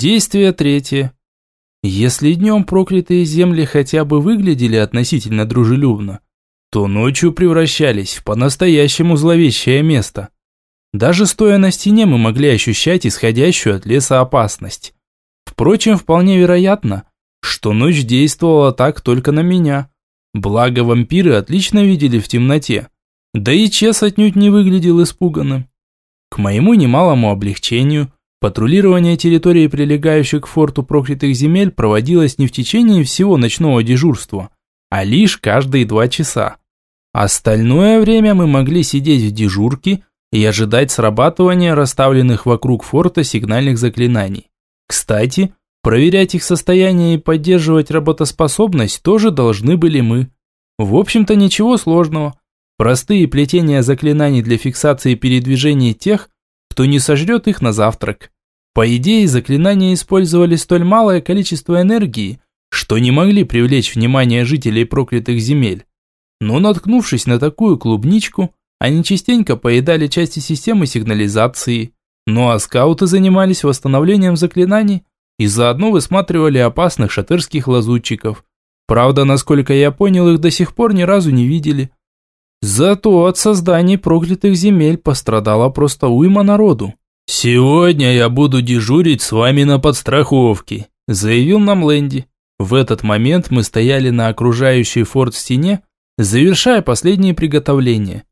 Действие третье. Если днем проклятые земли хотя бы выглядели относительно дружелюбно, то ночью превращались в по-настоящему зловещее место. Даже стоя на стене мы могли ощущать исходящую от леса опасность. Впрочем, вполне вероятно, что ночь действовала так только на меня. Благо вампиры отлично видели в темноте. Да и Чес отнюдь не выглядел испуганным. К моему немалому облегчению, патрулирование территории, прилегающей к форту проклятых земель, проводилось не в течение всего ночного дежурства, а лишь каждые два часа. Остальное время мы могли сидеть в дежурке и ожидать срабатывания расставленных вокруг форта сигнальных заклинаний. Кстати, проверять их состояние и поддерживать работоспособность тоже должны были мы. В общем-то ничего сложного. Простые плетения заклинаний для фиксации передвижений тех, кто не сожрет их на завтрак. По идее, заклинания использовали столь малое количество энергии, что не могли привлечь внимание жителей проклятых земель. Но наткнувшись на такую клубничку, они частенько поедали части системы сигнализации. Ну а скауты занимались восстановлением заклинаний и заодно высматривали опасных шатырских лазутчиков. Правда, насколько я понял, их до сих пор ни разу не видели. Зато от создания проклятых земель пострадала просто уйма народу. «Сегодня я буду дежурить с вами на подстраховке», – заявил нам Лэнди. В этот момент мы стояли на окружающей форт стене, завершая последние приготовления.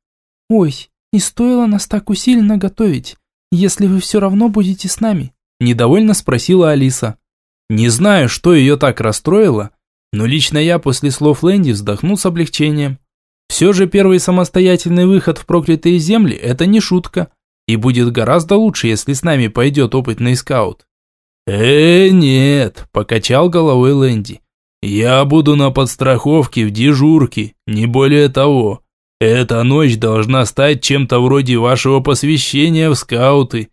«Ой, и стоило нас так усиленно готовить, если вы все равно будете с нами?» – недовольно спросила Алиса. Не знаю, что ее так расстроило, но лично я после слов Лэнди вздохнул с облегчением. Все же первый самостоятельный выход в проклятые земли – это не шутка. И будет гораздо лучше, если с нами пойдет опытный скаут. «Э, нет», – покачал головой Лэнди. «Я буду на подстраховке в дежурке, не более того. Эта ночь должна стать чем-то вроде вашего посвящения в скауты».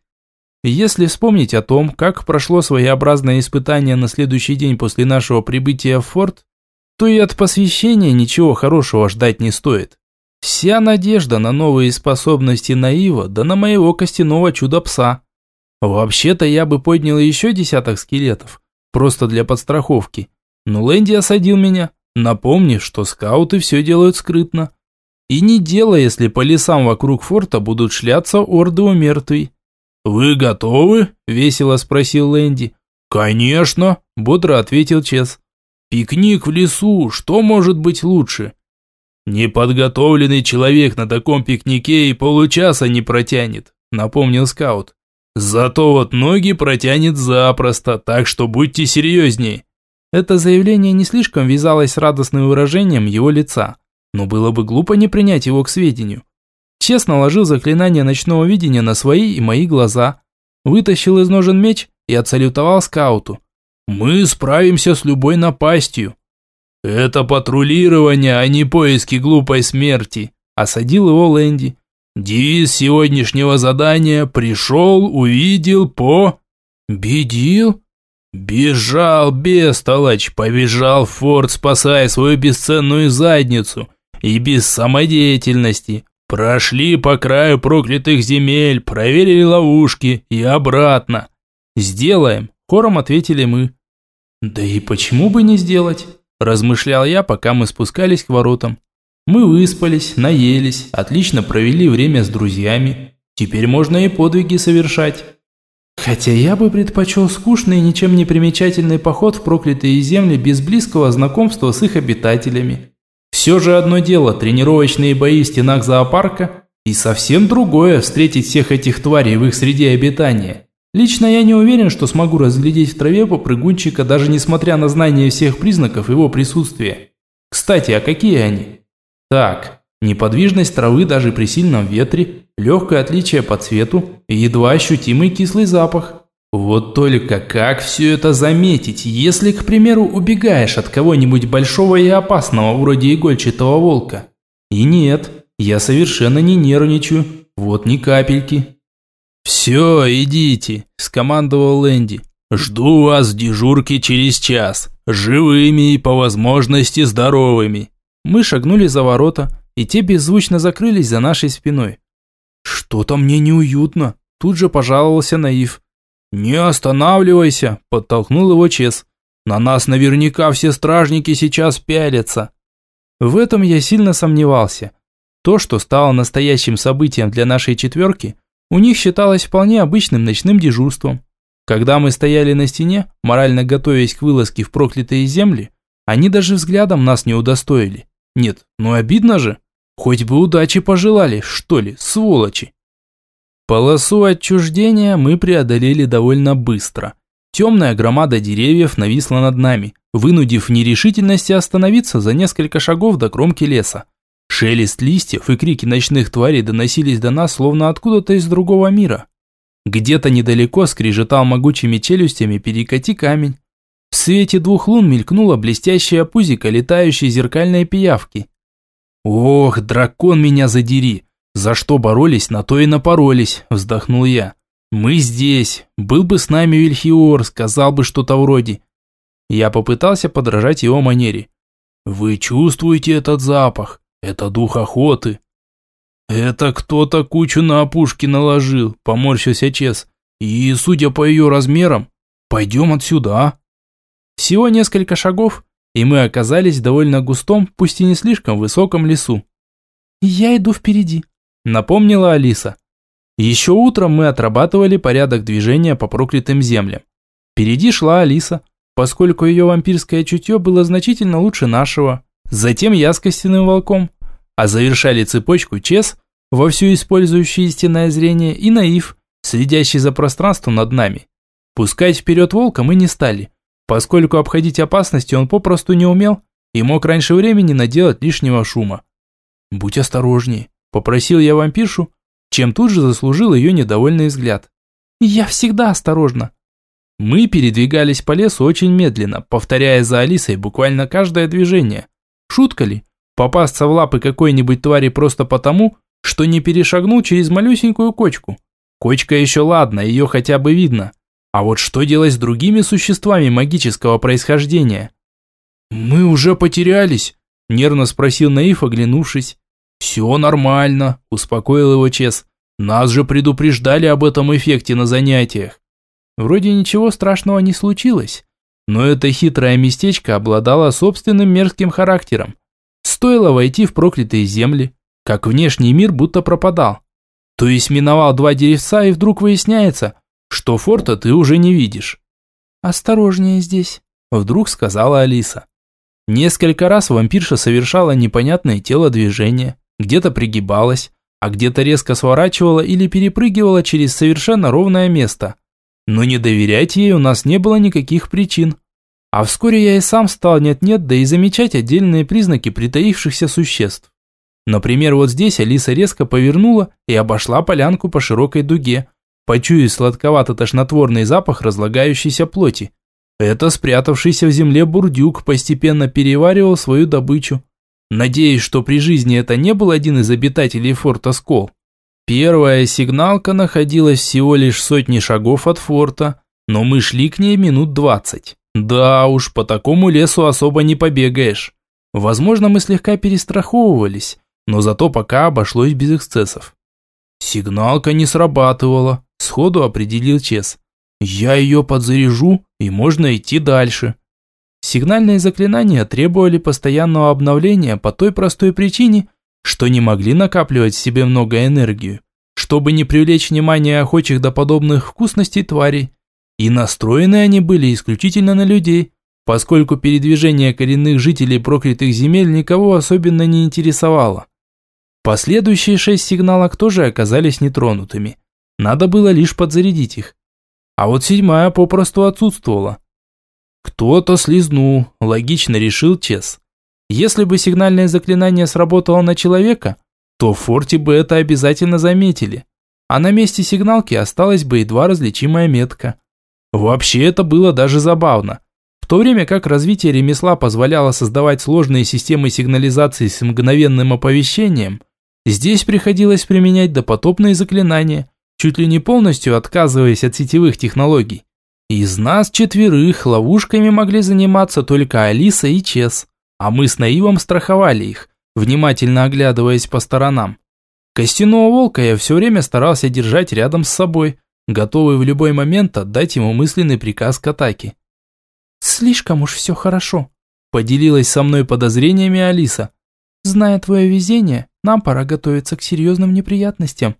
Если вспомнить о том, как прошло своеобразное испытание на следующий день после нашего прибытия в форт, то и от посвящения ничего хорошего ждать не стоит. Вся надежда на новые способности Наива, да на моего костяного чудо-пса. Вообще-то я бы поднял еще десяток скелетов, просто для подстраховки. Но Лэнди осадил меня, напомнив, что скауты все делают скрытно. И не дело, если по лесам вокруг форта будут шляться орды у мертвей. «Вы готовы?» – весело спросил Лэнди. «Конечно», – бодро ответил Чес. Пикник в лесу, что может быть лучше? Неподготовленный человек на таком пикнике и получаса не протянет, напомнил скаут. Зато вот ноги протянет запросто, так что будьте серьезнее. Это заявление не слишком вязалось с радостным выражением его лица, но было бы глупо не принять его к сведению. Честно ложил заклинание ночного видения на свои и мои глаза, вытащил из ножен меч и отсалютовал скауту. Мы справимся с любой напастью. Это патрулирование, а не поиски глупой смерти, осадил его Лэнди. Девиз сегодняшнего задания пришел, увидел, по... Бедил? Бежал, бестолочь, побежал в форт, спасая свою бесценную задницу. И без самодеятельности. Прошли по краю проклятых земель, проверили ловушки и обратно. Сделаем. Хором ответили мы. «Да и почему бы не сделать?» – размышлял я, пока мы спускались к воротам. Мы выспались, наелись, отлично провели время с друзьями. Теперь можно и подвиги совершать. Хотя я бы предпочел скучный и ничем не примечательный поход в проклятые земли без близкого знакомства с их обитателями. Все же одно дело тренировочные бои в стенах зоопарка, и совсем другое встретить всех этих тварей в их среде обитания. Лично я не уверен, что смогу разглядеть в траве попрыгунчика, даже несмотря на знание всех признаков его присутствия. Кстати, а какие они? Так, неподвижность травы даже при сильном ветре, легкое отличие по цвету и едва ощутимый кислый запах. Вот только как все это заметить, если, к примеру, убегаешь от кого-нибудь большого и опасного, вроде игольчатого волка? И нет, я совершенно не нервничаю, вот ни капельки. «Все, идите», – скомандовал Лэнди. «Жду вас в дежурке через час, живыми и по возможности здоровыми». Мы шагнули за ворота, и те беззвучно закрылись за нашей спиной. «Что-то мне неуютно», – тут же пожаловался Наив. «Не останавливайся», – подтолкнул его Чес. «На нас наверняка все стражники сейчас пялятся». В этом я сильно сомневался. То, что стало настоящим событием для нашей четверки, у них считалось вполне обычным ночным дежурством. Когда мы стояли на стене, морально готовясь к вылазке в проклятые земли, они даже взглядом нас не удостоили. Нет, ну обидно же. Хоть бы удачи пожелали, что ли, сволочи. Полосу отчуждения мы преодолели довольно быстро. Темная громада деревьев нависла над нами, вынудив в нерешительности остановиться за несколько шагов до кромки леса. Шелест листьев и крики ночных тварей доносились до нас, словно откуда-то из другого мира. Где-то недалеко скрежетал могучими челюстями перекати камень. В свете двух лун мелькнула блестящая пузика летающей зеркальной пиявки. «Ох, дракон меня задери! За что боролись, на то и напоролись!» – вздохнул я. «Мы здесь. Был бы с нами Вильхиор, сказал бы что-то вроде». Я попытался подражать его манере. «Вы чувствуете этот запах? Это дух охоты. Это кто-то кучу на опушке наложил, поморщился Чес. И, судя по ее размерам, пойдем отсюда, а? Всего несколько шагов, и мы оказались в довольно густом, пусть и не слишком высоком лесу. «Я иду впереди», – напомнила Алиса. Еще утром мы отрабатывали порядок движения по проклятым землям. Впереди шла Алиса, поскольку ее вампирское чутье было значительно лучше нашего. Затем я с костяным волком, а завершали цепочку Чес, вовсю использующий истинное зрение, и Наив, следящий за пространством над нами. Пускать вперед волка мы не стали, поскольку обходить опасности он попросту не умел и мог раньше времени наделать лишнего шума. «Будь осторожнее», – попросил я вампиршу, чем тут же заслужил ее недовольный взгляд. «Я всегда осторожна». Мы передвигались по лесу очень медленно, повторяя за Алисой буквально каждое движение. Шутка ли? Попасться в лапы какой-нибудь твари просто потому, что не перешагнул через малюсенькую кочку. Кочка еще ладно, ее хотя бы видно. А вот что делать с другими существами магического происхождения? «Мы уже потерялись?» – нервно спросил Наив, оглянувшись. «Все нормально», – успокоил его Чес. «Нас же предупреждали об этом эффекте на занятиях». Вроде ничего страшного не случилось, но это хитрое местечко обладало собственным мерзким характером. Стоило войти в проклятые земли, как внешний мир будто пропадал. То есть миновал два деревца и вдруг выясняется, что форта ты уже не видишь. «Осторожнее здесь», – вдруг сказала Алиса. Несколько раз вампирша совершала непонятное телодвижение, где-то пригибалась, а где-то резко сворачивала или перепрыгивала через совершенно ровное место. Но не доверять ей у нас не было никаких причин. А вскоре я и сам стал нет-нет, да и замечать отдельные признаки притаившихся существ. Например, вот здесь Алиса резко повернула и обошла полянку по широкой дуге, почуяв сладковато-тошнотворный запах разлагающейся плоти. Это спрятавшийся в земле бурдюк постепенно переваривал свою добычу. Надеюсь, что при жизни это не был один из обитателей форта Скол. Первая сигналка находилась всего лишь сотни шагов от форта, но мы шли к ней минут двадцать. Да уж, по такому лесу особо не побегаешь. Возможно, мы слегка перестраховывались, но зато пока обошлось без эксцессов. Сигналка не срабатывала, сходу определил Чес. Я ее подзаряжу, и можно идти дальше. Сигнальные заклинания требовали постоянного обновления по той простой причине, что не могли накапливать в себе много энергии, чтобы не привлечь внимание охочих до подобных вкусностей тварей. И настроены они были исключительно на людей, поскольку передвижение коренных жителей проклятых земель никого особенно не интересовало. Последующие шесть сигналок тоже оказались нетронутыми. Надо было лишь подзарядить их. А вот седьмая попросту отсутствовала. Кто-то слизнул, логично решил Чес. Если бы сигнальное заклинание сработало на человека, то в форте бы это обязательно заметили. А на месте сигналки осталась бы едва различимая метка. Вообще это было даже забавно. В то время как развитие ремесла позволяло создавать сложные системы сигнализации с мгновенным оповещением, здесь приходилось применять допотопные заклинания, чуть ли не полностью отказываясь от сетевых технологий. Из нас четверых ловушками могли заниматься только Алиса и Чес, а мы с Наивом страховали их, внимательно оглядываясь по сторонам. Костяного волка я все время старался держать рядом с собой, готовый в любой момент отдать ему мысленный приказ к атаке. «Слишком уж все хорошо», – поделилась со мной подозрениями Алиса. «Зная твое везение, нам пора готовиться к серьезным неприятностям».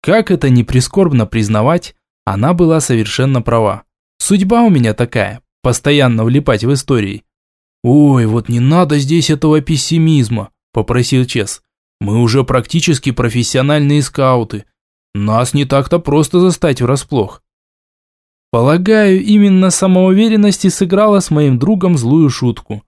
Как это не прискорбно признавать, она была совершенно права. Судьба у меня такая, постоянно влипать в истории. «Ой, вот не надо здесь этого пессимизма», – попросил Чес. «Мы уже практически профессиональные скауты. Нас не так-то просто застать врасплох». Полагаю, именно самоуверенность и сыграла с моим другом злую шутку.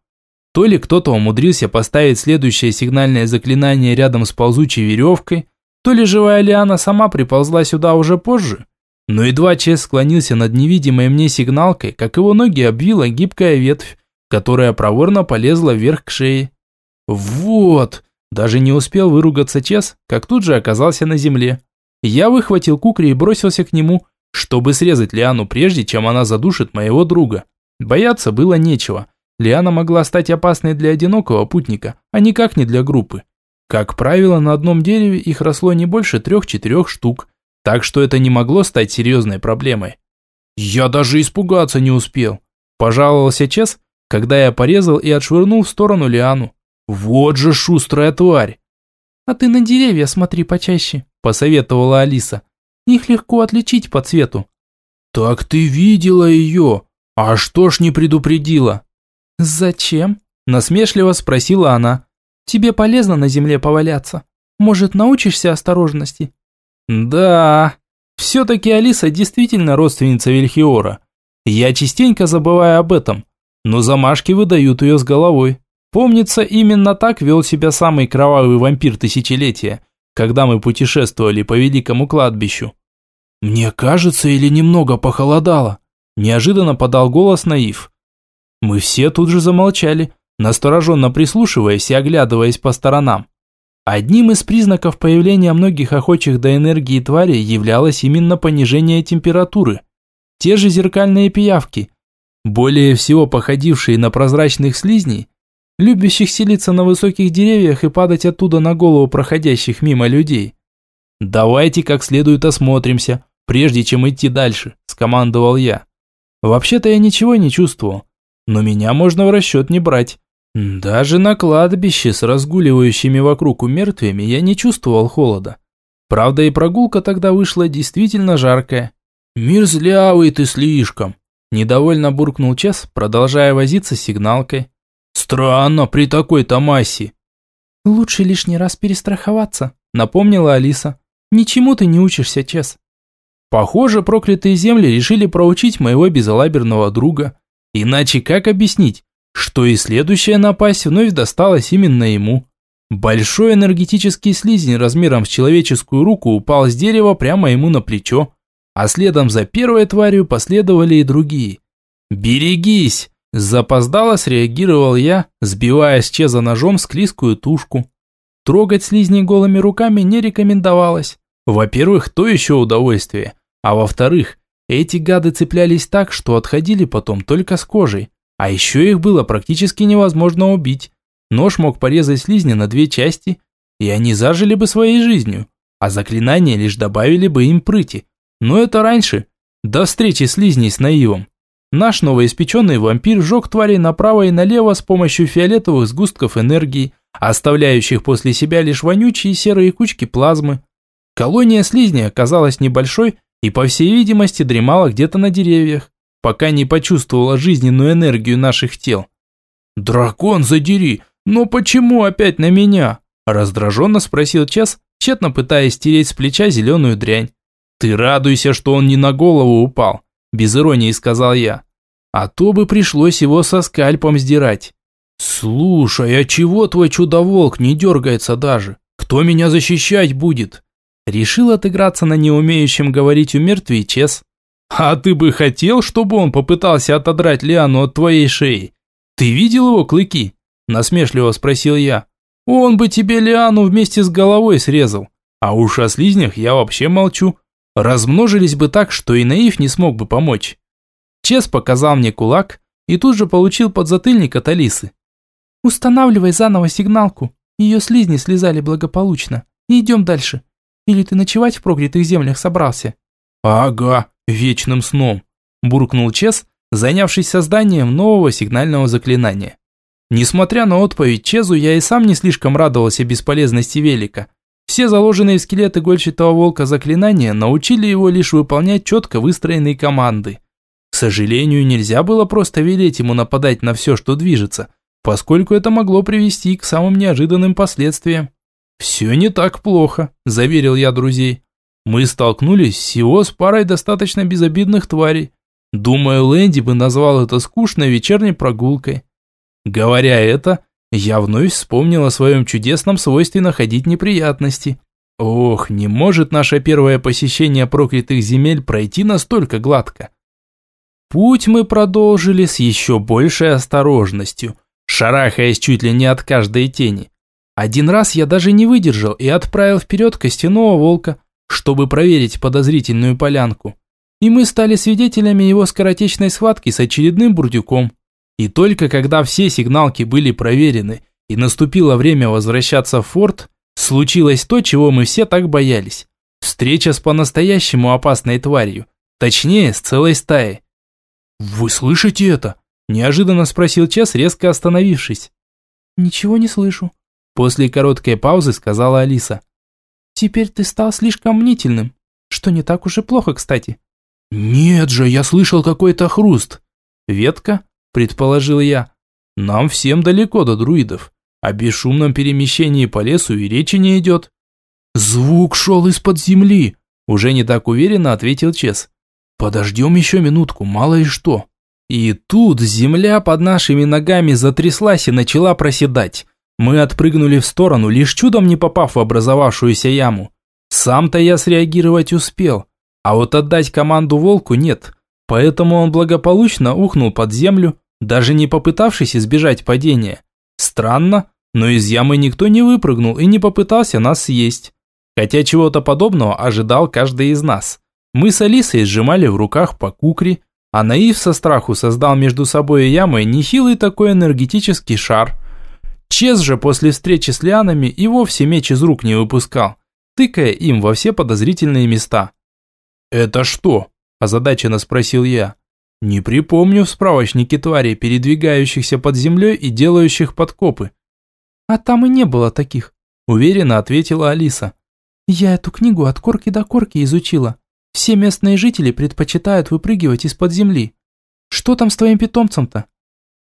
То ли кто-то умудрился поставить следующее сигнальное заклинание рядом с ползучей веревкой, то ли живая лиана сама приползла сюда уже позже. Но едва Чес склонился над невидимой мне сигналкой, как его ноги обвила гибкая ветвь, которая проворно полезла вверх к шее. «Вот!» Даже не успел выругаться Чес, как тут же оказался на земле. Я выхватил кукри и бросился к нему, чтобы срезать Лиану прежде, чем она задушит моего друга. Бояться было нечего. Лиана могла стать опасной для одинокого путника, а никак не для группы. Как правило, на одном дереве их росло не больше трех-четырех штук, так что это не могло стать серьезной проблемой. «Я даже испугаться не успел», – пожаловался Чес, когда я порезал и отшвырнул в сторону Лиану. Вот же шустрая тварь. А ты на деревья смотри почаще, посоветовала Алиса. Их легко отличить по цвету. Так ты видела ее? А что ж не предупредила? Зачем? Насмешливо спросила она. Тебе полезно на земле поваляться. Может, научишься осторожности? Да, все-таки Алиса действительно родственница Вильхиора. Я частенько забываю об этом но замашки выдают ее с головой. Помнится, именно так вел себя самый кровавый вампир тысячелетия, когда мы путешествовали по великому кладбищу. «Мне кажется, или немного похолодало?» Неожиданно подал голос Наив. Мы все тут же замолчали, настороженно прислушиваясь и оглядываясь по сторонам. Одним из признаков появления многих охочих до энергии тварей являлось именно понижение температуры. Те же зеркальные пиявки – более всего походившие на прозрачных слизней, любящих селиться на высоких деревьях и падать оттуда на голову проходящих мимо людей. «Давайте как следует осмотримся, прежде чем идти дальше», – скомандовал я. Вообще-то я ничего не чувствовал, но меня можно в расчет не брать. Даже на кладбище с разгуливающими вокруг умертвиями я не чувствовал холода. Правда, и прогулка тогда вышла действительно жаркая. «Мерзлявый ты слишком», Недовольно буркнул Чес, продолжая возиться с сигналкой. «Странно при такой-то массе». «Лучше лишний раз перестраховаться», напомнила Алиса. «Ничему ты не учишься, Чес». Похоже, проклятые земли решили проучить моего безалаберного друга. Иначе как объяснить, что и следующая напасть вновь досталась именно ему? Большой энергетический слизень размером с человеческую руку упал с дерева прямо ему на плечо а следом за первой тварью последовали и другие. «Берегись!» – запоздало среагировал я, сбивая с Чеза ножом склизкую тушку. Трогать слизни голыми руками не рекомендовалось. Во-первых, то еще удовольствие, а во-вторых, эти гады цеплялись так, что отходили потом только с кожей, а еще их было практически невозможно убить. Нож мог порезать слизни на две части, и они зажили бы своей жизнью, а заклинания лишь добавили бы им прыти, но это раньше, до встречи слизней с Наивом. Наш новоиспеченный вампир жег тварей направо и налево с помощью фиолетовых сгустков энергии, оставляющих после себя лишь вонючие серые кучки плазмы. Колония слизней оказалась небольшой и, по всей видимости, дремала где-то на деревьях, пока не почувствовала жизненную энергию наших тел. «Дракон, задери! Но почему опять на меня?» Раздраженно спросил Час, тщетно пытаясь стереть с плеча зеленую дрянь. «Ты радуйся, что он не на голову упал», – без иронии сказал я. «А то бы пришлось его со скальпом сдирать». «Слушай, а чего твой чудоволк не дергается даже? Кто меня защищать будет?» Решил отыграться на неумеющем говорить у мертвей Чес. «А ты бы хотел, чтобы он попытался отодрать Лиану от твоей шеи? Ты видел его клыки?» Насмешливо спросил я. «Он бы тебе Лиану вместе с головой срезал. А уж о слизнях я вообще молчу размножились бы так, что и наив не смог бы помочь. Чес показал мне кулак и тут же получил подзатыльник от Алисы. «Устанавливай заново сигналку. Ее слизни слезали благополучно. Идем дальше. Или ты ночевать в проклятых землях собрался?» Ага, вечным сном, буркнул Чес, занявшись созданием нового сигнального заклинания. Несмотря на отповедь Чезу, я и сам не слишком радовался бесполезности велика. Все заложенные в скелет игольчатого волка заклинания научили его лишь выполнять четко выстроенные команды. К сожалению, нельзя было просто велеть ему нападать на все, что движется, поскольку это могло привести к самым неожиданным последствиям. «Все не так плохо», – заверил я друзей. «Мы столкнулись всего с парой достаточно безобидных тварей. Думаю, Лэнди бы назвал это скучной вечерней прогулкой. Говоря это, я вновь вспомнил о своем чудесном свойстве находить неприятности. Ох, не может наше первое посещение проклятых земель пройти настолько гладко. Путь мы продолжили с еще большей осторожностью, шарахаясь чуть ли не от каждой тени. Один раз я даже не выдержал и отправил вперед костяного волка, чтобы проверить подозрительную полянку. И мы стали свидетелями его скоротечной схватки с очередным бурдюком. И только когда все сигналки были проверены и наступило время возвращаться в форт, случилось то, чего мы все так боялись. Встреча с по-настоящему опасной тварью. Точнее, с целой стаей. «Вы слышите это?» – неожиданно спросил Чес, резко остановившись. «Ничего не слышу», – после короткой паузы сказала Алиса. «Теперь ты стал слишком мнительным, что не так уж и плохо, кстати». «Нет же, я слышал какой-то хруст». Ветка, предположил я. Нам всем далеко до друидов. О бесшумном перемещении по лесу и речи не идет. Звук шел из-под земли, уже не так уверенно ответил Чес. Подождем еще минутку, мало ли что. И тут земля под нашими ногами затряслась и начала проседать. Мы отпрыгнули в сторону, лишь чудом не попав в образовавшуюся яму. Сам-то я среагировать успел, а вот отдать команду волку нет, поэтому он благополучно ухнул под землю, даже не попытавшись избежать падения. Странно, но из ямы никто не выпрыгнул и не попытался нас съесть. Хотя чего-то подобного ожидал каждый из нас. Мы с Алисой сжимали в руках по кукре, а Наив со страху создал между собой и ямой нехилый такой энергетический шар. Чез же после встречи с лианами и вовсе меч из рук не выпускал, тыкая им во все подозрительные места. «Это что?» – озадаченно спросил я. Не припомню в справочнике тварей, передвигающихся под землей и делающих подкопы. А там и не было таких, уверенно ответила Алиса. Я эту книгу от корки до корки изучила. Все местные жители предпочитают выпрыгивать из-под земли. Что там с твоим питомцем-то?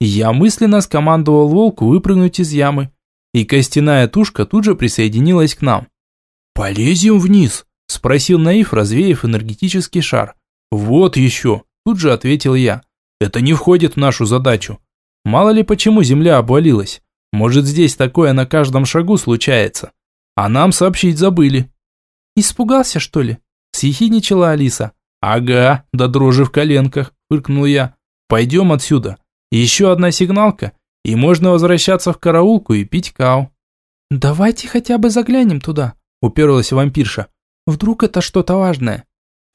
Я мысленно скомандовал волку выпрыгнуть из ямы, и костяная тушка тут же присоединилась к нам. «Полезем вниз?» – спросил Наив, развеяв энергетический шар. «Вот еще!» Тут же ответил я. Это не входит в нашу задачу. Мало ли почему земля обвалилась. Может здесь такое на каждом шагу случается. А нам сообщить забыли. Испугался, что ли? Съехидничала Алиса. Ага, да дрожи в коленках, фыркнул я. Пойдем отсюда. Еще одна сигналка, и можно возвращаться в караулку и пить кау. Давайте хотя бы заглянем туда, уперлась вампирша. Вдруг это что-то важное.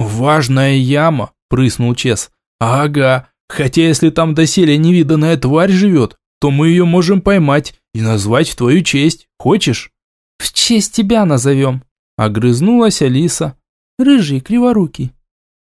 Важная яма, прыснул Чес. «Ага, хотя если там доселе невиданная тварь живет, то мы ее можем поймать и назвать в твою честь. Хочешь?» «В честь тебя назовем», – огрызнулась Алиса. «Рыжий, криворукий».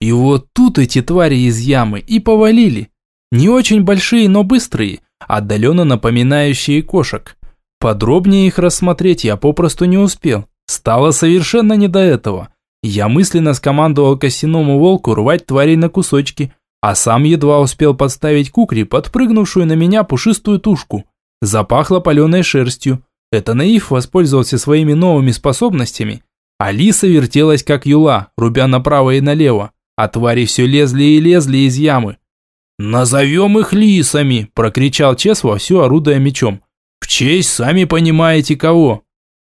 И вот тут эти твари из ямы и повалили. Не очень большие, но быстрые, отдаленно напоминающие кошек. Подробнее их рассмотреть я попросту не успел. Стало совершенно не до этого. Я мысленно скомандовал костяному волку рвать тварей на кусочки, а сам едва успел подставить кукри, подпрыгнувшую на меня пушистую тушку. Запахло паленой шерстью. Это Наив воспользовался своими новыми способностями. Алиса вертелась как юла, рубя направо и налево, а твари все лезли и лезли из ямы. «Назовем их лисами!» – прокричал Чес вовсю орудуя мечом. «В честь сами понимаете кого!»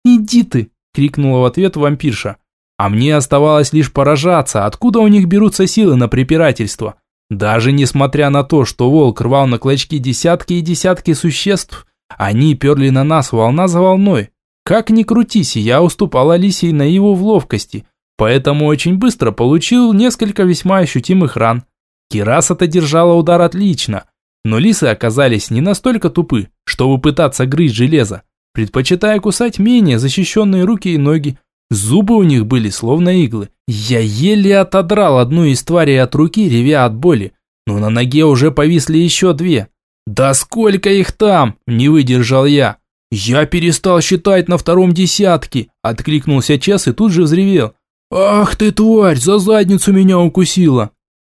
«Иди ты!» – крикнула в ответ вампирша. А мне оставалось лишь поражаться, откуда у них берутся силы на препирательство. Даже несмотря на то, что волк рвал на клочки десятки и десятки существ, они перли на нас волна за волной. Как ни крутись, я уступал Алисе на его в ловкости, поэтому очень быстро получил несколько весьма ощутимых ран. Кираса-то держала удар отлично, но лисы оказались не настолько тупы, чтобы пытаться грызть железо, предпочитая кусать менее защищенные руки и ноги, Зубы у них были словно иглы, Я еле отодрал одну из тварей от руки, ревя от боли, но на ноге уже повисли еще две. «Да сколько их там?» – не выдержал я. «Я перестал считать на втором десятке», – откликнулся Чес и тут же взревел. «Ах ты, тварь, за задницу меня укусила!»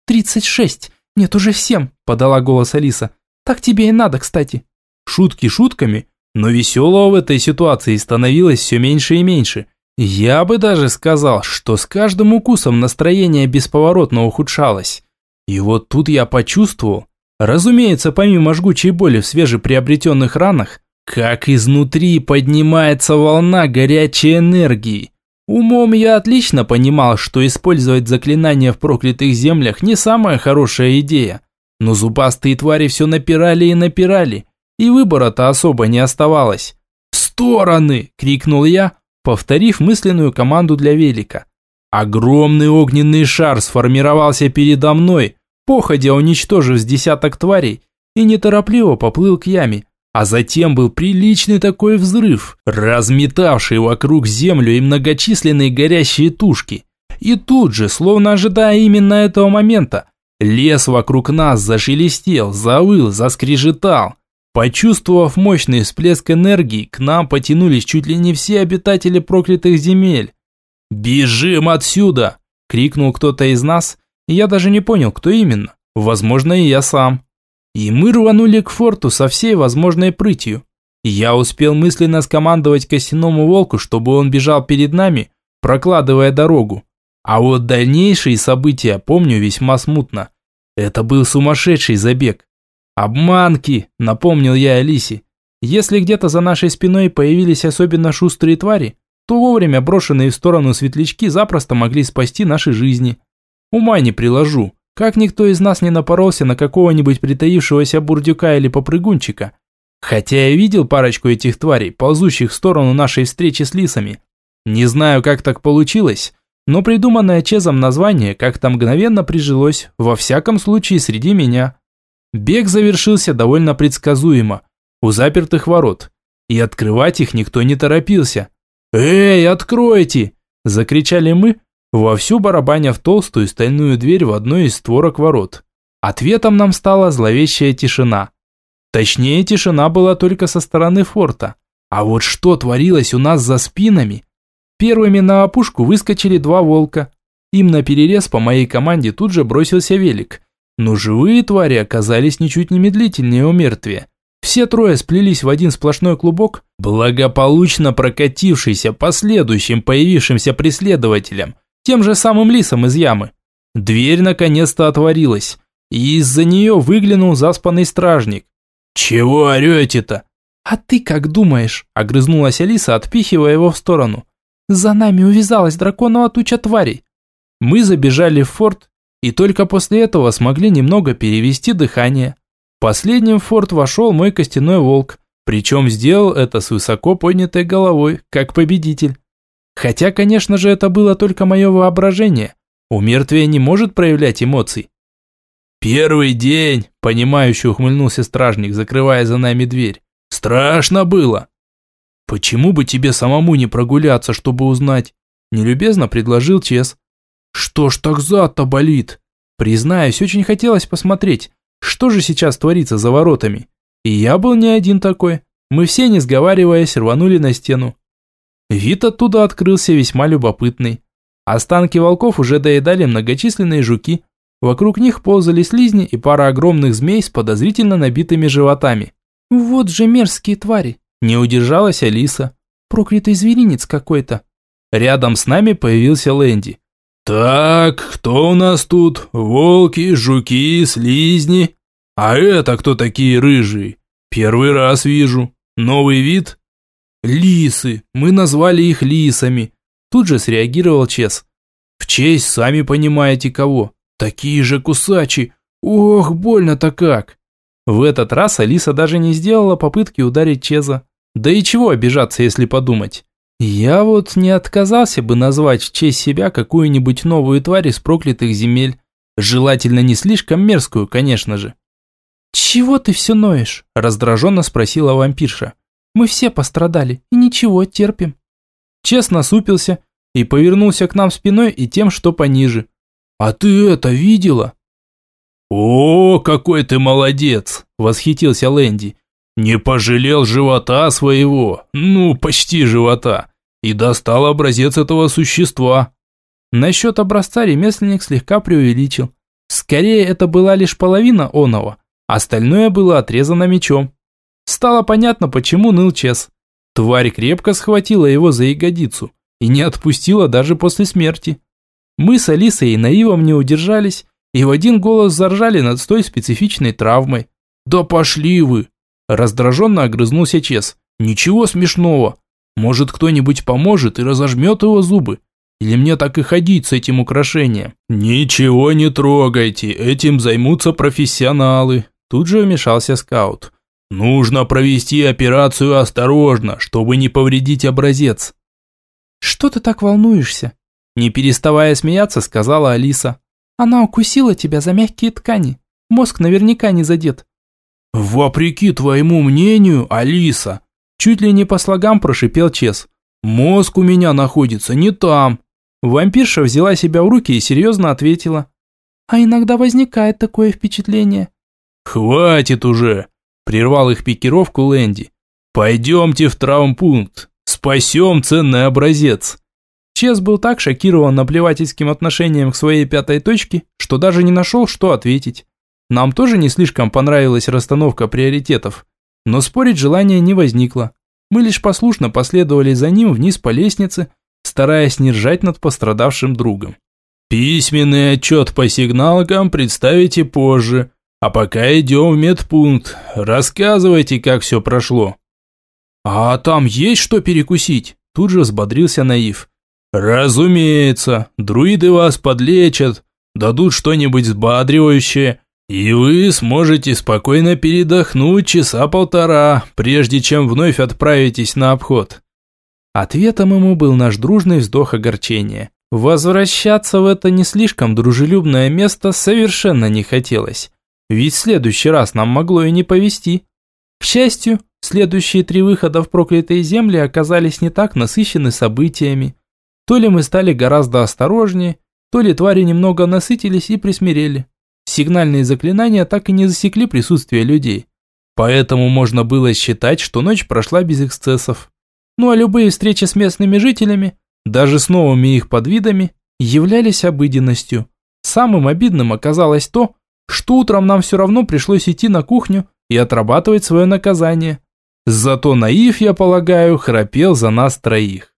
«Тридцать шесть, нет, уже всем», – подала голос Алиса. «Так тебе и надо, кстати». Шутки шутками, но веселого в этой ситуации становилось все меньше и меньше. Я бы даже сказал, что с каждым укусом настроение бесповоротно ухудшалось. И вот тут я почувствовал, разумеется, помимо жгучей боли в свежеприобретенных ранах, как изнутри поднимается волна горячей энергии. Умом я отлично понимал, что использовать заклинания в проклятых землях не самая хорошая идея. Но зубастые твари все напирали и напирали, и выбора-то особо не оставалось. «В стороны!» – крикнул я, повторив мысленную команду для велика. Огромный огненный шар сформировался передо мной, походя уничтожив с десяток тварей, и неторопливо поплыл к яме. А затем был приличный такой взрыв, разметавший вокруг землю и многочисленные горящие тушки. И тут же, словно ожидая именно этого момента, лес вокруг нас зашелестел, завыл, заскрежетал. Почувствовав мощный всплеск энергии, к нам потянулись чуть ли не все обитатели проклятых земель. «Бежим отсюда!» – крикнул кто-то из нас, и я даже не понял, кто именно. Возможно, и я сам. И мы рванули к форту со всей возможной прытью. Я успел мысленно скомандовать костяному волку, чтобы он бежал перед нами, прокладывая дорогу. А вот дальнейшие события помню весьма смутно. Это был сумасшедший забег. «Обманки!» – напомнил я Алисе. «Если где-то за нашей спиной появились особенно шустрые твари, то вовремя брошенные в сторону светлячки запросто могли спасти наши жизни. Ума не приложу, как никто из нас не напоролся на какого-нибудь притаившегося бурдюка или попрыгунчика. Хотя я видел парочку этих тварей, ползущих в сторону нашей встречи с лисами. Не знаю, как так получилось, но придуманное Чезом название как-то мгновенно прижилось, во всяком случае среди меня. Бег завершился довольно предсказуемо, у запертых ворот, и открывать их никто не торопился. «Эй, откройте!» – закричали мы, вовсю барабаня в толстую стальную дверь в одной из створок ворот. Ответом нам стала зловещая тишина. Точнее, тишина была только со стороны форта. А вот что творилось у нас за спинами? Первыми на опушку выскочили два волка. Им на перерез по моей команде тут же бросился велик, но живые твари оказались ничуть не медлительнее у мертвия. Все трое сплелись в один сплошной клубок, благополучно прокатившийся последующим появившимся преследователям, тем же самым лисом из ямы. Дверь наконец-то отворилась, и из-за нее выглянул заспанный стражник. «Чего орете-то?» «А ты как думаешь?» – огрызнулась Алиса, отпихивая его в сторону. «За нами увязалась драконова туча тварей». Мы забежали в форт и только после этого смогли немного перевести дыхание. Последним в форт вошел мой костяной волк, причем сделал это с высоко поднятой головой, как победитель. Хотя, конечно же, это было только мое воображение. У мертвия не может проявлять эмоций. «Первый день», – понимающе ухмыльнулся стражник, закрывая за нами дверь. «Страшно было». «Почему бы тебе самому не прогуляться, чтобы узнать?» – нелюбезно предложил Чес. Что ж так зад-то болит? Признаюсь, очень хотелось посмотреть, что же сейчас творится за воротами. И я был не один такой. Мы все, не сговариваясь, рванули на стену. Вид оттуда открылся весьма любопытный. Останки волков уже доедали многочисленные жуки. Вокруг них ползали слизни и пара огромных змей с подозрительно набитыми животами. «Вот же мерзкие твари!» Не удержалась Алиса. «Проклятый зверинец какой-то!» Рядом с нами появился Лэнди. «Так, кто у нас тут? Волки, жуки, слизни? А это кто такие рыжие? Первый раз вижу. Новый вид?» «Лисы. Мы назвали их лисами». Тут же среагировал Чес. «В честь, сами понимаете кого. Такие же кусачи. Ох, больно-то как!» В этот раз Алиса даже не сделала попытки ударить Чеза. Да и чего обижаться, если подумать. Я вот не отказался бы назвать в честь себя какую-нибудь новую тварь из проклятых земель. Желательно не слишком мерзкую, конечно же. «Чего ты все ноешь?» – раздраженно спросила вампирша. «Мы все пострадали, и ничего, терпим». Честно супился и повернулся к нам спиной и тем, что пониже. «А ты это видела?» «О, какой ты молодец!» – восхитился Лэнди. «Не пожалел живота своего, ну, почти живота, и достал образец этого существа». Насчет образца ремесленник слегка преувеличил. Скорее, это была лишь половина оного, остальное было отрезано мечом. Стало понятно, почему ныл Чес. Тварь крепко схватила его за ягодицу и не отпустила даже после смерти. Мы с Алисой и Наивом не удержались и в один голос заржали над той специфичной травмой. «Да пошли вы!» Раздраженно огрызнулся Чес. «Ничего смешного. Может, кто-нибудь поможет и разожмет его зубы? Или мне так и ходить с этим украшением?» «Ничего не трогайте, этим займутся профессионалы», тут же вмешался скаут. «Нужно провести операцию осторожно, чтобы не повредить образец». «Что ты так волнуешься?» Не переставая смеяться, сказала Алиса. «Она укусила тебя за мягкие ткани. Мозг наверняка не задет». «Вопреки твоему мнению, Алиса!» Чуть ли не по слогам прошипел Чес. «Мозг у меня находится не там». Вампирша взяла себя в руки и серьезно ответила. «А иногда возникает такое впечатление». «Хватит уже!» – прервал их пикировку Лэнди. «Пойдемте в травмпункт. Спасем ценный образец». Чес был так шокирован наплевательским отношением к своей пятой точке, что даже не нашел, что ответить. Нам тоже не слишком понравилась расстановка приоритетов, но спорить желания не возникло. Мы лишь послушно последовали за ним вниз по лестнице, стараясь не ржать над пострадавшим другом. «Письменный отчет по сигналкам представите позже, а пока идем в медпункт. Рассказывайте, как все прошло». «А там есть что перекусить?» Тут же взбодрился Наив. «Разумеется, друиды вас подлечат, дадут что-нибудь взбадривающее, и вы сможете спокойно передохнуть часа полтора, прежде чем вновь отправитесь на обход». Ответом ему был наш дружный вздох огорчения. Возвращаться в это не слишком дружелюбное место совершенно не хотелось. Ведь в следующий раз нам могло и не повезти. К счастью, следующие три выхода в проклятые земли оказались не так насыщены событиями. То ли мы стали гораздо осторожнее, то ли твари немного насытились и присмирели. Сигнальные заклинания так и не засекли присутствие людей. Поэтому можно было считать, что ночь прошла без эксцессов. Ну а любые встречи с местными жителями, даже с новыми их подвидами, являлись обыденностью. Самым обидным оказалось то, что утром нам все равно пришлось идти на кухню и отрабатывать свое наказание. Зато наив, я полагаю, храпел за нас троих.